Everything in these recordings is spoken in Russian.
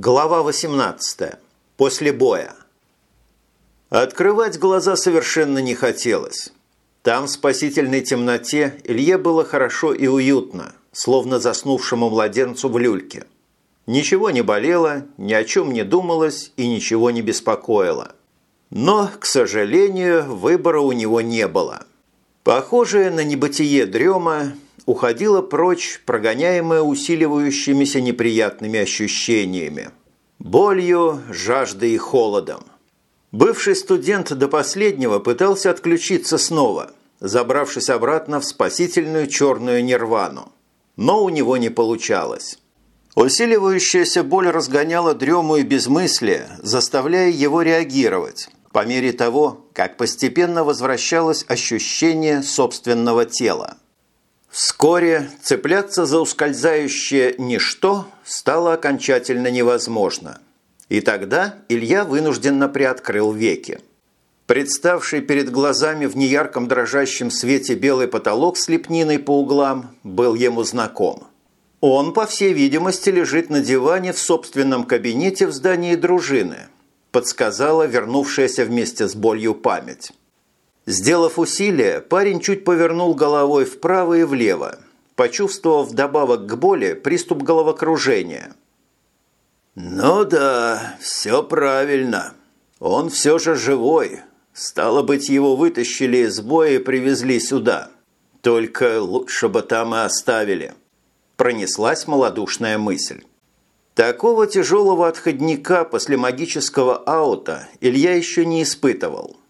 Глава 18. После боя. Открывать глаза совершенно не хотелось. Там, в спасительной темноте, Илье было хорошо и уютно, словно заснувшему младенцу в люльке. Ничего не болело, ни о чем не думалось и ничего не беспокоило. Но, к сожалению, выбора у него не было. Похожее на небытие дрема уходила прочь, прогоняемая усиливающимися неприятными ощущениями. Болью, жаждой и холодом. Бывший студент до последнего пытался отключиться снова, забравшись обратно в спасительную черную нирвану. Но у него не получалось. Усиливающаяся боль разгоняла дрему и безмыслие, заставляя его реагировать, по мере того, как постепенно возвращалось ощущение собственного тела. Вскоре цепляться за ускользающее ничто стало окончательно невозможно. И тогда Илья вынужденно приоткрыл веки. Представший перед глазами в неярком дрожащем свете белый потолок с лепниной по углам был ему знаком. Он, по всей видимости, лежит на диване в собственном кабинете в здании дружины, подсказала вернувшаяся вместе с болью память. Сделав усилие, парень чуть повернул головой вправо и влево, почувствовав вдобавок к боли приступ головокружения. «Ну да, все правильно. Он все же живой. Стало быть, его вытащили из боя и привезли сюда. Только лучше бы там и оставили». Пронеслась малодушная мысль. Такого тяжелого отходника после магического аута Илья еще не испытывал –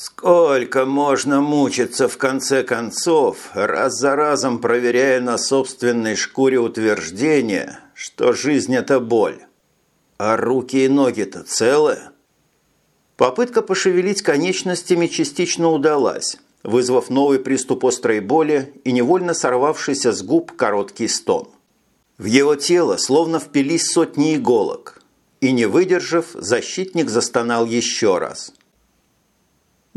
Сколько можно мучиться в конце концов, раз за разом проверяя на собственной шкуре утверждение, что жизнь – это боль. А руки и ноги-то целы? Попытка пошевелить конечностями частично удалась, вызвав новый приступ острой боли и невольно сорвавшийся с губ короткий стон. В его тело словно впились сотни иголок, и, не выдержав, защитник застонал еще раз –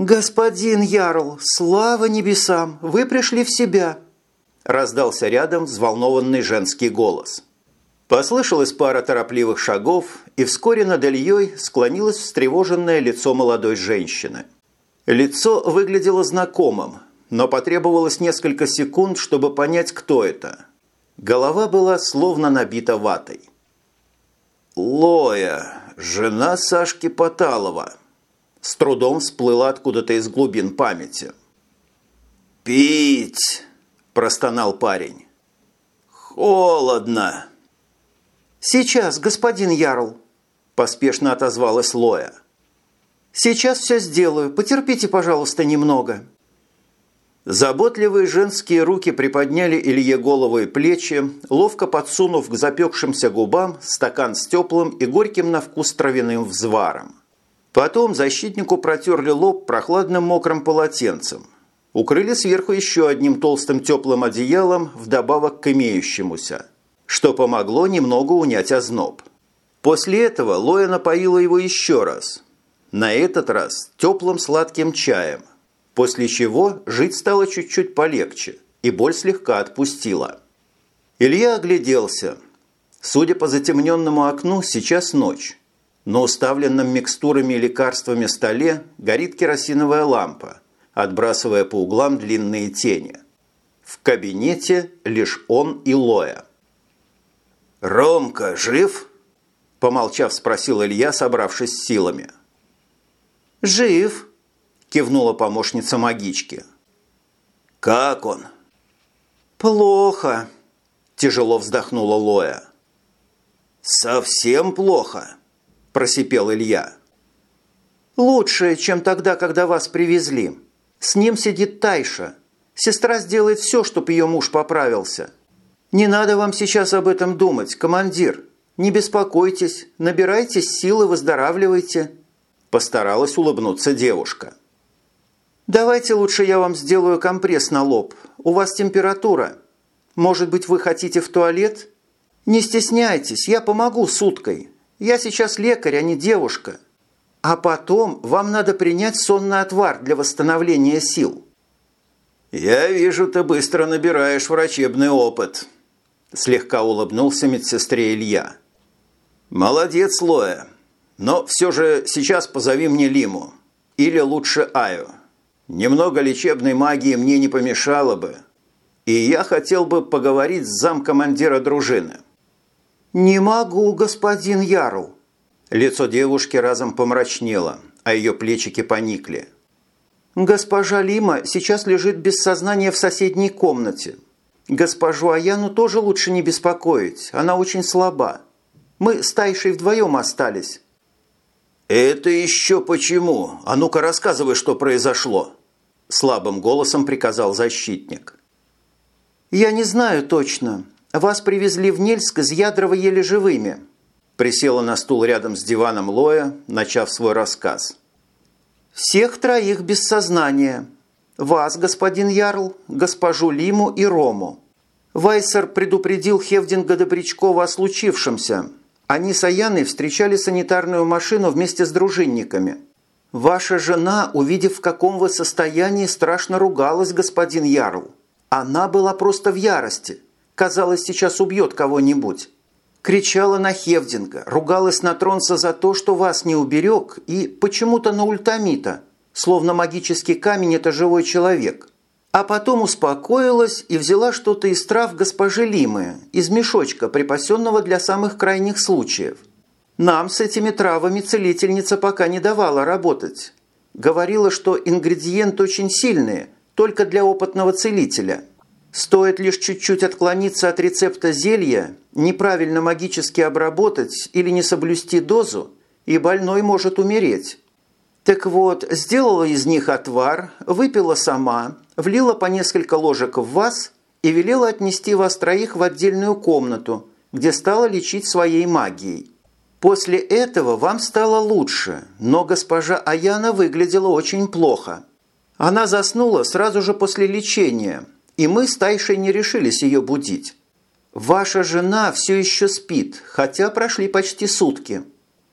«Господин Ярл, слава небесам, вы пришли в себя!» Раздался рядом взволнованный женский голос. Послышалась пара торопливых шагов, и вскоре над Ильей склонилось встревоженное лицо молодой женщины. Лицо выглядело знакомым, но потребовалось несколько секунд, чтобы понять, кто это. Голова была словно набита ватой. «Лоя, жена Сашки Поталова», с трудом всплыла откуда-то из глубин памяти. «Пить!» – простонал парень. «Холодно!» «Сейчас, господин Ярл!» – поспешно отозвалась Лоя. «Сейчас все сделаю. Потерпите, пожалуйста, немного». Заботливые женские руки приподняли Илье голову и плечи, ловко подсунув к запекшимся губам стакан с теплым и горьким на вкус травяным взваром. Потом защитнику протерли лоб прохладным мокрым полотенцем. Укрыли сверху еще одним толстым теплым одеялом вдобавок к имеющемуся, что помогло немного унять озноб. После этого Лоя напоила его еще раз. На этот раз теплым сладким чаем, после чего жить стало чуть-чуть полегче и боль слегка отпустила. Илья огляделся. Судя по затемненному окну, сейчас ночь. На уставленном микстурами и лекарствами столе горит керосиновая лампа, отбрасывая по углам длинные тени. В кабинете лишь он и Лоя. «Ромка жив?» – помолчав, спросил Илья, собравшись с силами. «Жив», – кивнула помощница магички. «Как он?» «Плохо», – тяжело вздохнула Лоя. «Совсем плохо?» – просипел Илья. «Лучше, чем тогда, когда вас привезли. С ним сидит Тайша. Сестра сделает все, чтобы ее муж поправился. Не надо вам сейчас об этом думать, командир. Не беспокойтесь, набирайтесь силы, выздоравливайте». Постаралась улыбнуться девушка. «Давайте лучше я вам сделаю компресс на лоб. У вас температура. Может быть, вы хотите в туалет? Не стесняйтесь, я помогу с уткой. Я сейчас лекарь, а не девушка. А потом вам надо принять сонный отвар для восстановления сил». «Я вижу, ты быстро набираешь врачебный опыт», – слегка улыбнулся медсестре Илья. «Молодец, Лоя. Но все же сейчас позови мне Лиму. Или лучше Аю. Немного лечебной магии мне не помешало бы. И я хотел бы поговорить с замкомандира дружины». «Не могу, господин Ярл». Лицо девушки разом помрачнело, а ее плечики поникли. «Госпожа Лима сейчас лежит без сознания в соседней комнате. Госпожу Аяну тоже лучше не беспокоить, она очень слаба. Мы с Тайшей вдвоем остались». «Это еще почему? А ну-ка рассказывай, что произошло!» Слабым голосом приказал защитник. «Я не знаю точно. Вас привезли в Нельск из Ядрова еле живыми». Присела на стул рядом с диваном Лоя, начав свой рассказ. «Всех троих без сознания. Вас, господин Ярл, госпожу Лиму и Рому. Вайсер предупредил Хевдинга Добрячкова о случившемся. Они с Аяной встречали санитарную машину вместе с дружинниками. Ваша жена, увидев, в каком вы состоянии, страшно ругалась, господин Ярл. Она была просто в ярости. Казалось, сейчас убьет кого-нибудь. Кричала на Хевдинга, ругалась на Тронса за то, что вас не уберег, и почему-то на Ультамита, словно магический камень – это живой человек. А потом успокоилась и взяла что-то из трав госпожи Лимы, из мешочка, припасенного для самых крайних случаев. Нам с этими травами целительница пока не давала работать. Говорила, что ингредиенты очень сильные, только для опытного целителя. Стоит лишь чуть-чуть отклониться от рецепта зелья, неправильно магически обработать или не соблюсти дозу, и больной может умереть. Так вот, сделала из них отвар, выпила сама, влила по несколько ложек в вас и велела отнести вас троих в отдельную комнату, где стала лечить своей магией. После этого вам стало лучше, но госпожа Аяна выглядела очень плохо. Она заснула сразу же после лечения, и мы с Тайшей не решились ее будить. Ваша жена все еще спит, хотя прошли почти сутки.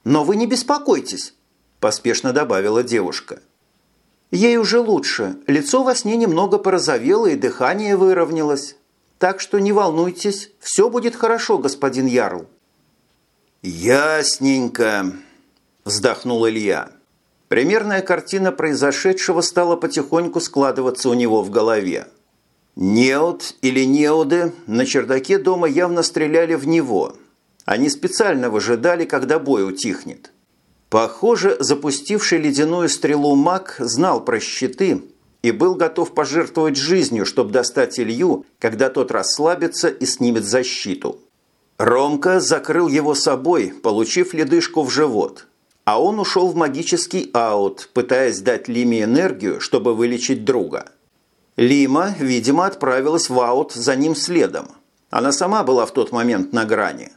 Но вы не беспокойтесь, – поспешно добавила девушка. Ей уже лучше, лицо во сне немного порозовело и дыхание выровнялось. Так что не волнуйтесь, все будет хорошо, господин Ярл. «Ясненько», – вздохнул Илья. Примерная картина произошедшего стала потихоньку складываться у него в голове. Неод или неоды на чердаке дома явно стреляли в него. Они специально выжидали, когда бой утихнет. Похоже, запустивший ледяную стрелу маг знал про щиты и был готов пожертвовать жизнью, чтобы достать Илью, когда тот расслабится и снимет защиту. Ромка закрыл его собой, получив ледышку в живот, а он ушел в магический аут, пытаясь дать Лиме энергию, чтобы вылечить друга. Лима, видимо, отправилась в аут за ним следом. Она сама была в тот момент на грани.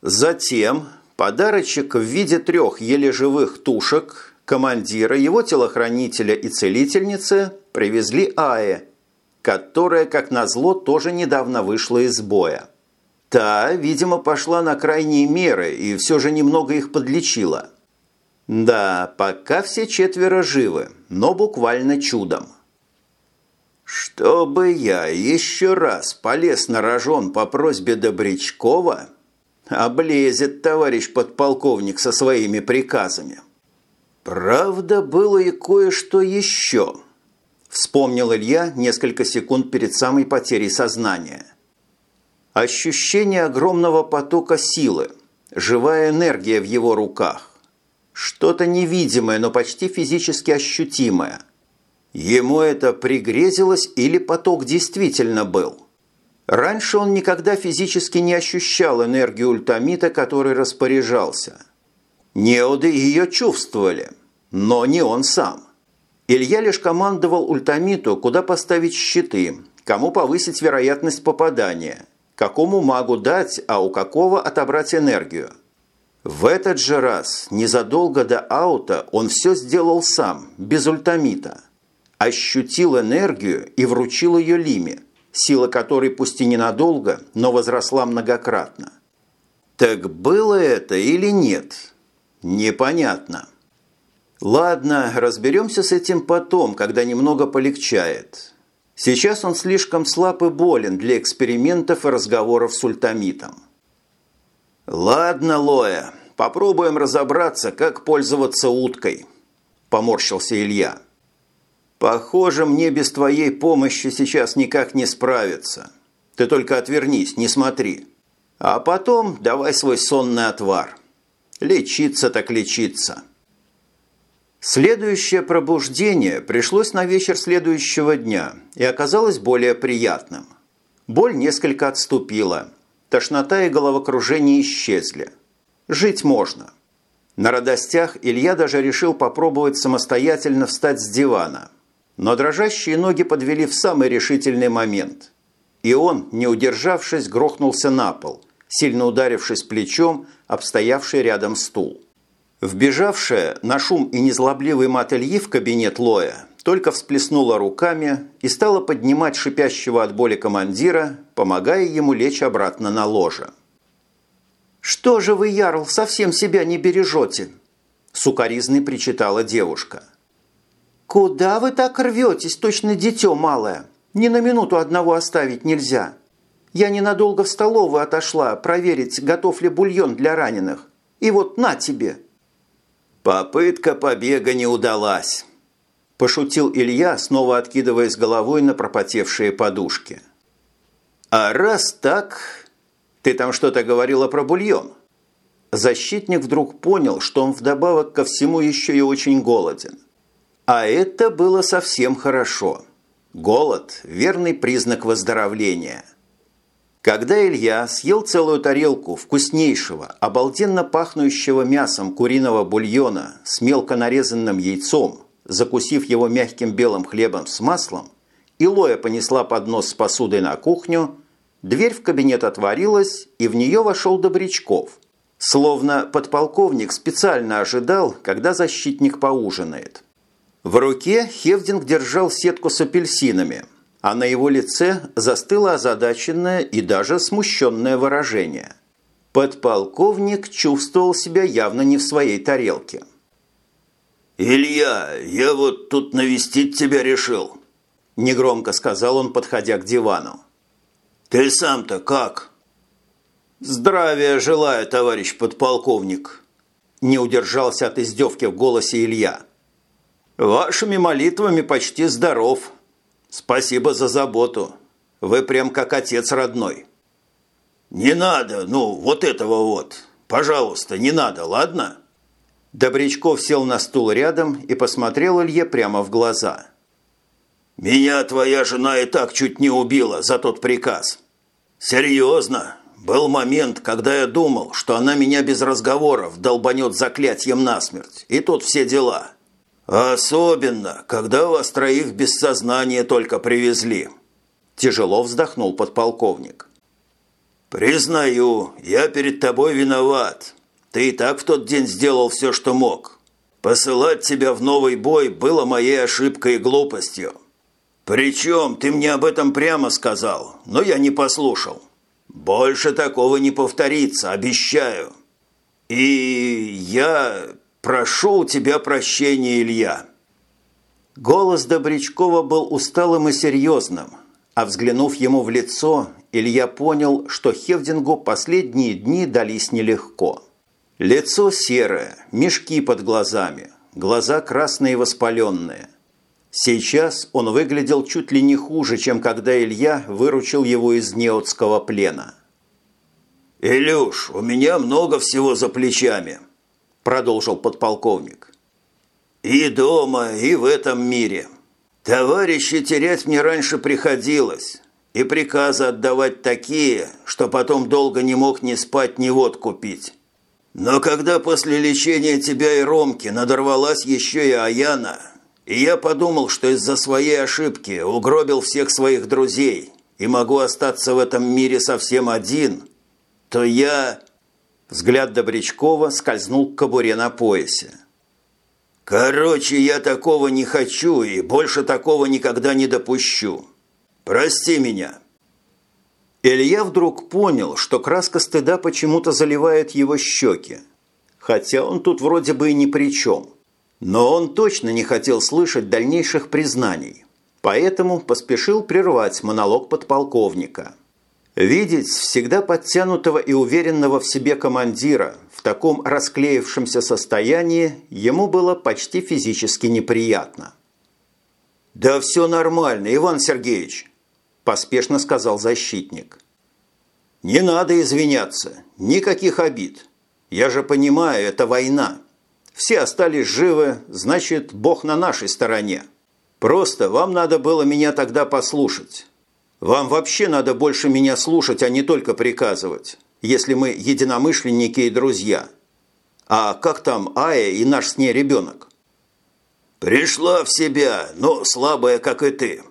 Затем Подарочек в виде трех еле живых тушек командира, его телохранителя и целительницы привезли Ае, которая, как назло, тоже недавно вышла из боя. Та, видимо, пошла на крайние меры и все же немного их подлечила. Да, пока все четверо живы, но буквально чудом. «Чтобы я еще раз полез на рожон по просьбе Добрячкова», Облезет товарищ подполковник со своими приказами. Правда, было и кое-что еще. Вспомнил Илья несколько секунд перед самой потерей сознания. Ощущение огромного потока силы, живая энергия в его руках. Что-то невидимое, но почти физически ощутимое. Ему это пригрезилось или поток действительно был? Раньше он никогда физически не ощущал энергию ультамита, которой распоряжался. Неоды ее чувствовали, но не он сам. Илья лишь командовал ультамиту, куда поставить щиты, кому повысить вероятность попадания, какому магу дать, а у какого отобрать энергию. В этот же раз, незадолго до аута, он все сделал сам, без ультамита. Ощутил энергию и вручил ее Лиме – сила которой пусть и ненадолго, но возросла многократно. Так было это или нет? Непонятно. Ладно, разберемся с этим потом, когда немного полегчает. Сейчас он слишком слаб и болен для экспериментов и разговоров с ультамитом. «Ладно, Лоя, попробуем разобраться, как пользоваться уткой», – поморщился Илья. «Похоже, мне без твоей помощи сейчас никак не справиться. Ты только отвернись, не смотри. А потом давай свой сонный отвар. Лечиться так лечиться». Следующее пробуждение пришлось на вечер следующего дня и оказалось более приятным. Боль несколько отступила. Тошнота и головокружение исчезли. Жить можно. На радостях Илья даже решил попробовать самостоятельно встать с дивана. Но дрожащие ноги подвели в самый решительный момент. И он, не удержавшись, грохнулся на пол, сильно ударившись плечом об стоявший рядом стул. Вбежавшая на шум и незлобливый мат Ильи в кабинет Лоя только всплеснула руками и стала поднимать шипящего от боли командира, помогая ему лечь обратно на ложе. «Что же вы, Ярл, совсем себя не бережете?» Сукаризной причитала девушка. «Куда вы так рветесь, точно дитё малое? Ни на минуту одного оставить нельзя. Я ненадолго в столовую отошла проверить, готов ли бульон для раненых. И вот на тебе!» «Попытка побега не удалась», – пошутил Илья, снова откидываясь головой на пропотевшие подушки. «А раз так, ты там что-то говорила про бульон?» Защитник вдруг понял, что он вдобавок ко всему еще и очень голоден. А это было совсем хорошо. Голод – верный признак выздоровления. Когда Илья съел целую тарелку вкуснейшего, обалденно пахнущего мясом куриного бульона с мелко нарезанным яйцом, закусив его мягким белым хлебом с маслом, и Лоя понесла поднос с посудой на кухню, дверь в кабинет отворилась, и в нее вошел Добрячков. Словно подполковник специально ожидал, когда защитник поужинает. В руке Хевдинг держал сетку с апельсинами, а на его лице застыло озадаченное и даже смущенное выражение. Подполковник чувствовал себя явно не в своей тарелке – «Илья, я вот тут навестить тебя решил», – негромко сказал он, подходя к дивану. «Ты сам-то как?» «Здравия желаю, товарищ подполковник», – не удержался от издевки в голосе Илья. «Вашими молитвами почти здоров. Спасибо за заботу. Вы прям как отец родной». «Не надо, ну, вот этого вот. Пожалуйста, не надо, ладно?» Добрячков сел на стул рядом и посмотрел Илье прямо в глаза. «Меня твоя жена и так чуть не убила за тот приказ. Серьезно, был момент, когда я думал, что она меня без разговоров долбанет заклятием насмерть, и тут все дела. Особенно, когда вас троих без сознания только привезли». Тяжело вздохнул подполковник. «Признаю, я перед тобой виноват, ты и так в тот день сделал все, что мог. Посылать тебя в новый бой было моей ошибкой и глупостью. Причем ты мне об этом прямо сказал, но я не послушал. Больше такого не повторится, обещаю. И я прошу у тебя прощения, Илья». Голос Добрячкова был усталым и серьезным, а взглянув ему в лицо, Илья понял, что Хевдингу последние дни дались нелегко. Лицо серое, мешки под глазами, глаза красные и воспаленные. Сейчас он выглядел чуть ли не хуже, чем когда Илья выручил его из неотского плена. «Илюш, у меня много всего за плечами», – продолжил подполковник. «И дома, и в этом мире. Товарищи терять мне раньше приходилось, и приказы отдавать такие, что потом долго не мог ни спать, ни водку пить». Но когда после лечения тебя и Ромки надорвалась еще и Аяна, и я подумал, что из-за своей ошибки угробил всех своих друзей и могу остаться в этом мире совсем один, то я...» Взгляд Добрячкова скользнул к кобуре на поясе. «Короче, я такого не хочу и больше такого никогда не допущу. Прости меня». Илья вдруг понял, что краска стыда почему-то заливает его щеки. Хотя он тут вроде бы и ни при чем. Но он точно не хотел слышать дальнейших признаний. Поэтому поспешил прервать монолог подполковника. Видеть всегда подтянутого и уверенного в себе командира в таком расклеившемся состоянии ему было почти физически неприятно. «Да все нормально, Иван Сергеевич», – поспешно сказал защитник. «Не надо извиняться, никаких обид. Я же понимаю, это война. Все остались живы, значит, Бог на нашей стороне. Просто вам надо было меня тогда послушать. Вам вообще надо больше меня слушать, а не только приказывать, если мы единомышленники и друзья. А как там Ая и наш с ней ребенок? Пришла в себя, но слабая, как и ты.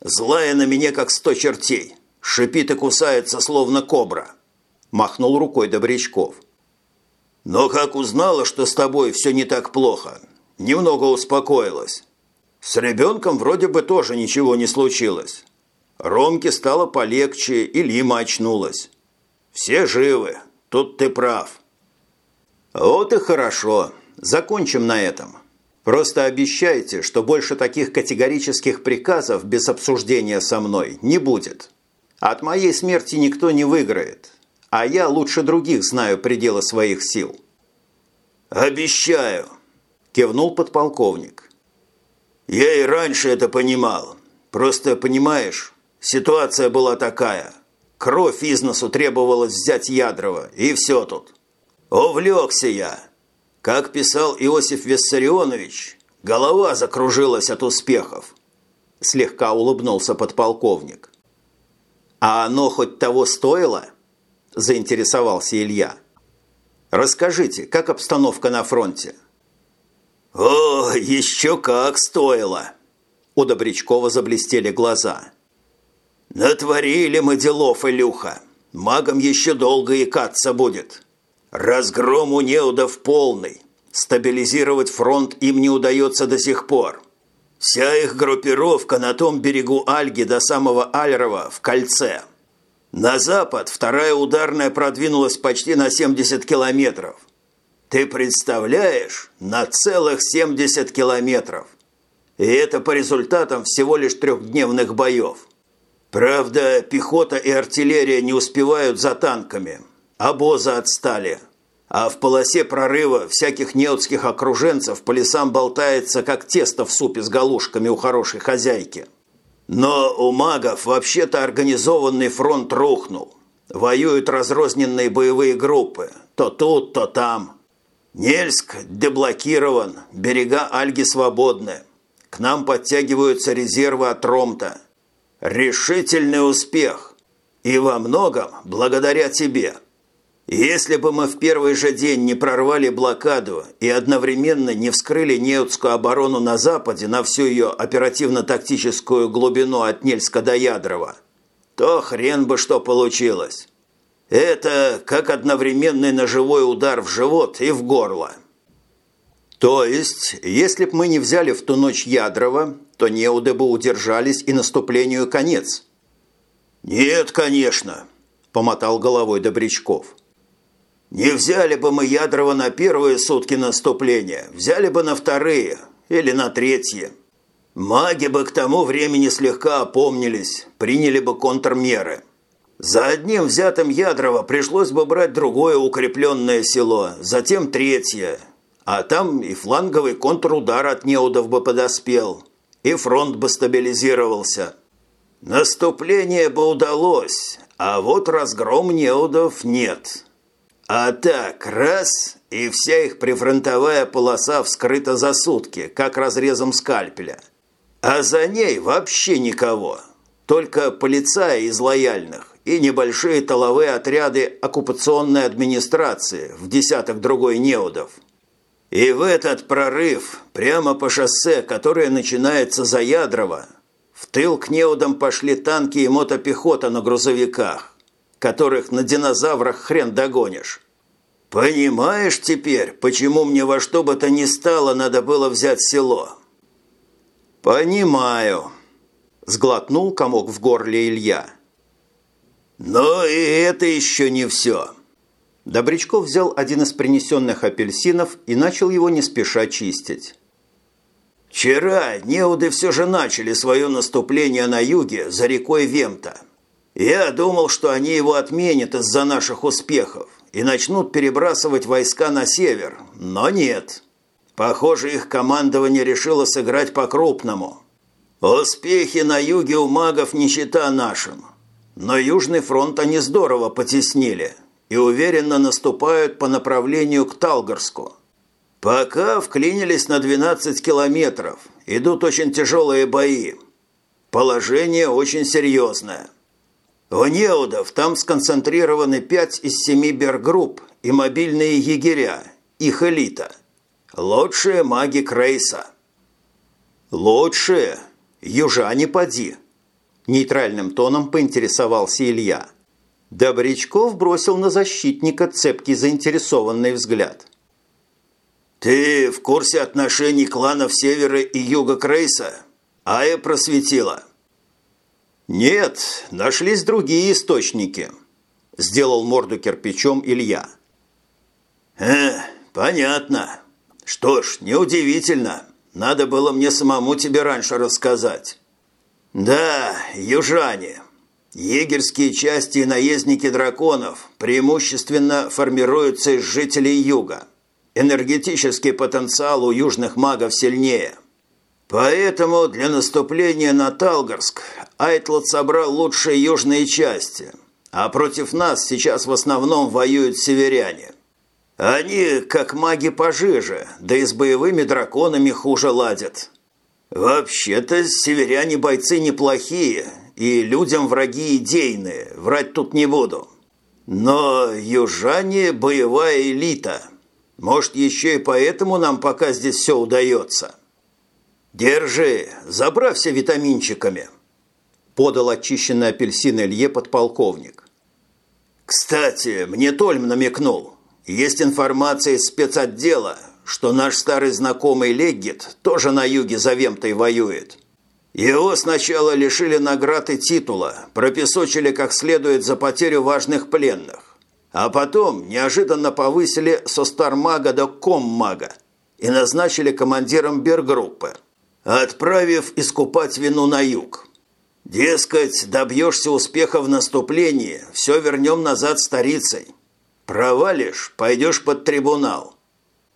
Злая на меня, как сто чертей. Шипит и кусается, словно кобра. Махнул рукой Добрячков. Но как узнала, что с тобой все не так плохо, немного успокоилась. С ребенком вроде бы тоже ничего не случилось. Ромке стало полегче, и Лима очнулась. Все живы, тут ты прав. Вот и хорошо. Закончим на этом. Просто обещайте, что больше таких категорических приказов без обсуждения со мной не будет. От моей смерти никто не выиграет, а я лучше других знаю пределы своих сил. «Обещаю», – кивнул подполковник. «Я и раньше это понимал. Просто, понимаешь, Ситуация была такая. Кровь из носу требовалось взять Ядрова, и все тут. Увлекся я. Как писал Иосиф Виссарионович, голова закружилась от успехов. Слегка улыбнулся подполковник. «А оно хоть того стоило?» – заинтересовался Илья. «Расскажите, как обстановка на фронте?» «О, еще как стоило!» У Добрячкова заблестели глаза. «Натворили мы делов, Илюха. Магам еще долго икаться будет. Разгром у неудов полный. Стабилизировать фронт им не удается до сих пор. Вся их группировка на том берегу Альги до самого Альрова в кольце. На запад вторая ударная продвинулась почти на 70 километров. Ты представляешь, на целых 70 километров. И это по результатам всего лишь трехдневных боев. Правда, пехота и артиллерия не успевают за танками. Обозы отстали. А в полосе прорыва всяких неотских окруженцев по лесам болтается, как тесто в супе с галушками у хорошей хозяйки. Но у магов вообще-то организованный фронт рухнул. Воюют разрозненные боевые группы. То тут, то там. Нельск деблокирован, берега Альги свободны. К нам подтягиваются резервы от Ромта – Решительный успех. И во многом благодаря тебе. Если бы мы в первый же день не прорвали блокаду и одновременно не вскрыли Неутскую оборону на западе на всю ее оперативно-тактическую глубину от Нельска до Ядрова, то хрен бы что получилось. Это как одновременный ножевой удар в живот и в горло. То есть, если б мы не взяли в ту ночь Ядрова, то неуды бы удержались и наступлению конец. «Нет, конечно», – помотал головой Добрячков. «Не взяли бы мы Ядрова на первые сутки наступления, взяли бы на вторые или на третьи. Маги бы к тому времени слегка опомнились, приняли бы контрмеры. За одним взятым Ядрова пришлось бы брать другое укрепленное село, затем третье, а там и фланговый контрудар от неудов бы подоспел, и фронт бы стабилизировался. Наступление бы удалось, а вот разгром неудов нет. А так, раз, и вся их прифронтовая полоса вскрыта за сутки, как разрезом скальпеля. А за ней вообще никого, только полицаи из лояльных и небольшие толовые отряды оккупационной администрации в десяток другой неудов – и в этот прорыв, прямо по шоссе, которое начинается за Ядрово, в тыл к неудам пошли танки и мотопехота на грузовиках, которых на динозаврах хрен догонишь. Понимаешь теперь, почему мне во что бы то ни стало надо было взять село? Понимаю, сглотнул комок в горле Илья. Но и это еще не все. Добрячков взял один из принесенных апельсинов и начал его не спеша чистить. «Вчера неуды все же начали свое наступление на юге за рекой Вемта. Я думал, что они его отменят из-за наших успехов и начнут перебрасывать войска на север, но нет. Похоже, их командование решило сыграть по-крупному. Успехи на юге у магов не счета нашим. Но Южный фронт они здорово потеснили и уверенно наступают по направлению к Талгарску. Пока вклинились на 12 километров, идут очень тяжелые бои. Положение очень серьезное. У неудов там сконцентрированы пять из семи бергрупп и мобильные егеря, их элита. Лучшие маги Крейса. Лучшие? Южане поди. Нейтральным тоном поинтересовался Илья. Добрячков бросил на защитника цепкий заинтересованный взгляд. «Ты в курсе отношений кланов Севера и Юга Крейса? Ая просветила». «Нет, нашлись другие источники», – сделал морду кирпичом Илья. «Э, понятно. Что ж, неудивительно. Надо было мне самому тебе раньше рассказать». «Да, южане. Егерские части и наездники драконов преимущественно формируются из жителей юга. Энергетический потенциал у южных магов сильнее». Поэтому для наступления на Талгарск Айтлот собрал лучшие южные части, а против нас сейчас в основном воюют северяне. Они, как маги пожиже, да и с боевыми драконами хуже ладят. Вообще-то северяне бойцы неплохие, и людям враги идейные, врать тут не буду. Но южане – боевая элита. Может, еще и поэтому нам пока здесь все удается». «Держи, забравься витаминчиками», – подал очищенный апельсин Илье подполковник. «Кстати, мне Тольм намекнул. Есть информация из спецотдела, что наш старый знакомый Леггет тоже на юге за Вемтой воюет. Его сначала лишили наград и титула, пропесочили как следует за потерю важных пленных, а потом неожиданно повысили со стармага до коммага и назначили командиром бергруппы отправив искупать вину на юг. Дескать, добьешься успеха в наступлении, все вернем назад старицей. Провалишь, пойдешь под трибунал.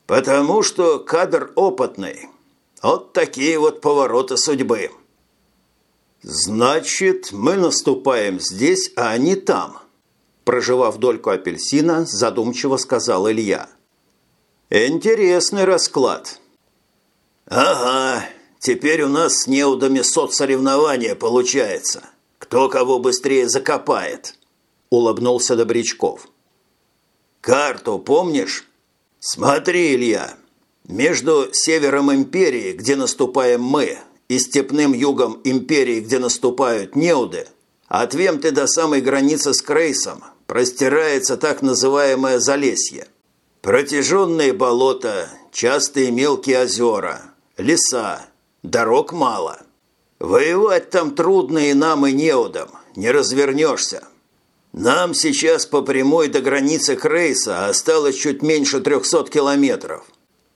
Потому что кадр опытный. Вот такие вот повороты судьбы. Значит, мы наступаем здесь, а они там. Проживав дольку апельсина, задумчиво сказал Илья. Интересный расклад. Ага, Теперь у нас с неудами соцсоревнования получается. Кто кого быстрее закопает», – улыбнулся Добрячков. «Карту помнишь? Смотри, Илья, между севером империи, где наступаем мы, и степным югом империи, где наступают неуды, от Вемты до самой границы с Крейсом простирается так называемое Залесье. Протяженные болота, частые мелкие озера, леса, Дорог мало. Воевать там трудно и нам, и неудам. Не развернешься. Нам сейчас по прямой до границы Крейса осталось чуть меньше 300 километров.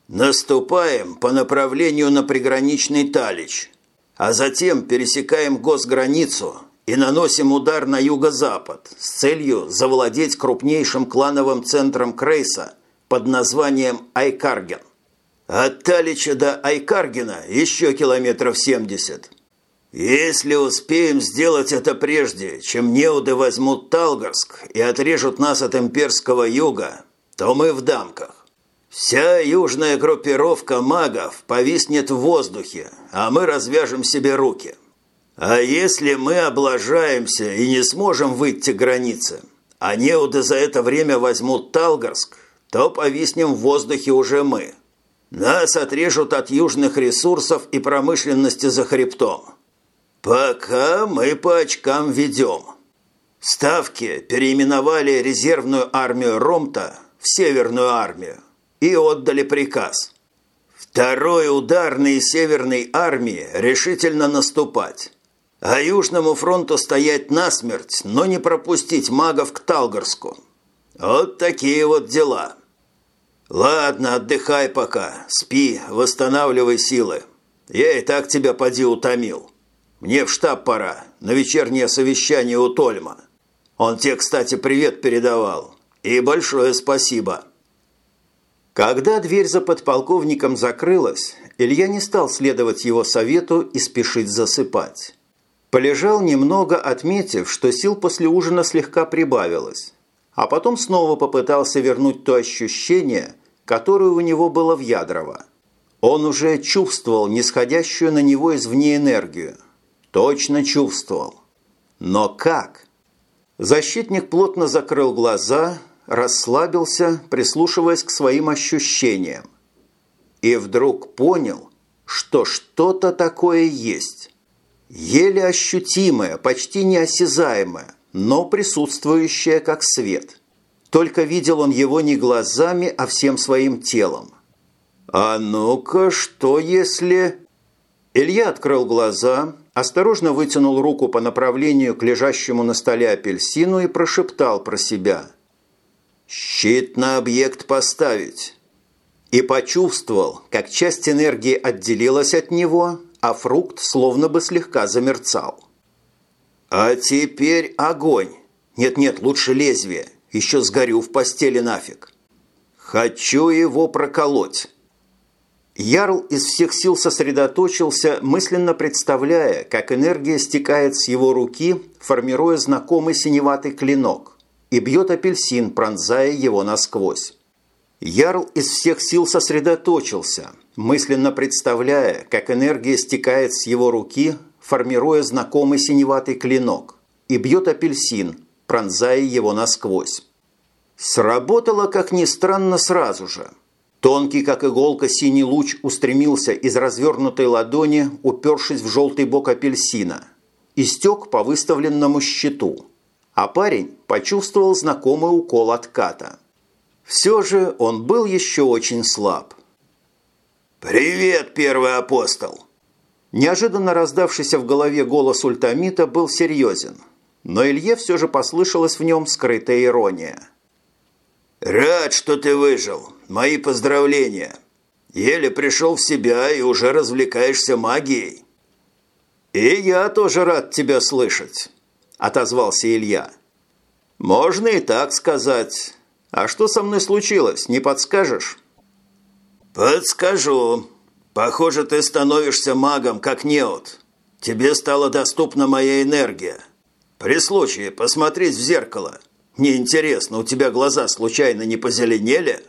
Наступаем по направлению на приграничный Талич, а затем пересекаем госграницу и наносим удар на юго-запад с целью завладеть крупнейшим клановым центром Крейса под названием Айкарген. От Талича до Айкаргена еще километров семьдесят. Если успеем сделать это прежде, чем неуды возьмут Талгарск и отрежут нас от имперского юга, то мы в дамках. Вся южная группировка магов повиснет в воздухе, а мы развяжем себе руки. А если мы облажаемся и не сможем выйти к границе, а неуды за это время возьмут Талгарск, то повиснем в воздухе уже мы – нас отрежут от южных ресурсов и промышленности за хребтом. Пока мы по очкам ведем. Ставки переименовали резервную армию Ромта в Северную армию и отдали приказ. Второй ударной Северной армии решительно наступать, а Южному фронту стоять насмерть, но не пропустить магов к Талгарску. Вот такие вот дела». «Ладно, отдыхай пока. Спи, восстанавливай силы. Я и так тебя поди утомил. мне в штаб пора, на вечернее совещание у Тольма. Он тебе, кстати, привет передавал. И большое спасибо». Когда дверь за подполковником закрылась, Илья не стал следовать его совету и спешить засыпать. Полежал немного, отметив, что сил после ужина слегка прибавилось, а потом снова попытался вернуть то ощущение, которое у него было в Ядрово. Он уже чувствовал нисходящую на него извне энергию. Точно чувствовал. Но как? Защитник плотно закрыл глаза, расслабился, прислушиваясь к своим ощущениям. И вдруг понял, что что-то такое есть. Еле ощутимое, почти неосязаемое, но присутствующее как свет. Только видел он его не глазами, а всем своим телом. «А ну-ка, что если...» Илья открыл глаза, осторожно вытянул руку по направлению к лежащему на столе апельсину и прошептал про себя – «Щит на объект поставить!» И почувствовал, как часть энергии отделилась от него, а фрукт словно бы слегка замерцал. «А теперь огонь! Нет-нет, лучше лезвие, еще сгорю в постели нафиг! Хочу его проколоть!» Ярл из всех сил сосредоточился, мысленно представляя, как энергия стекает с его руки, формируя знакомый синеватый клинок и бьет апельсин, пронзая его насквозь. Ярл из всех сил сосредоточился, мысленно представляя, как энергия стекает с его руки, формируя знакомый синеватый клинок, и бьет апельсин, пронзая его насквозь. Сработало, как ни странно, сразу же. Тонкий, как иголка, синий луч устремился из развернутой ладони, упершись в желтый бок апельсина, и стек по выставленному щиту – а парень почувствовал знакомый укол отката. Все же он был еще очень слаб. «Привет, первый апостол!» Неожиданно раздавшийся в голове голос ультамита был серьезен, но Илье все же послышалась в нем скрытая ирония. «Рад, что ты выжил. Мои поздравления. Еле пришел в себя и уже развлекаешься магией». «И я тоже рад тебя слышать». – отозвался Илья. «Можно и так сказать. А что со мной случилось, не подскажешь?» «Подскажу. Похоже, ты становишься магом, как неот. Тебе стала доступна моя энергия. При случае посмотреть в зеркало. Мне интересно, у тебя глаза случайно не позеленели?»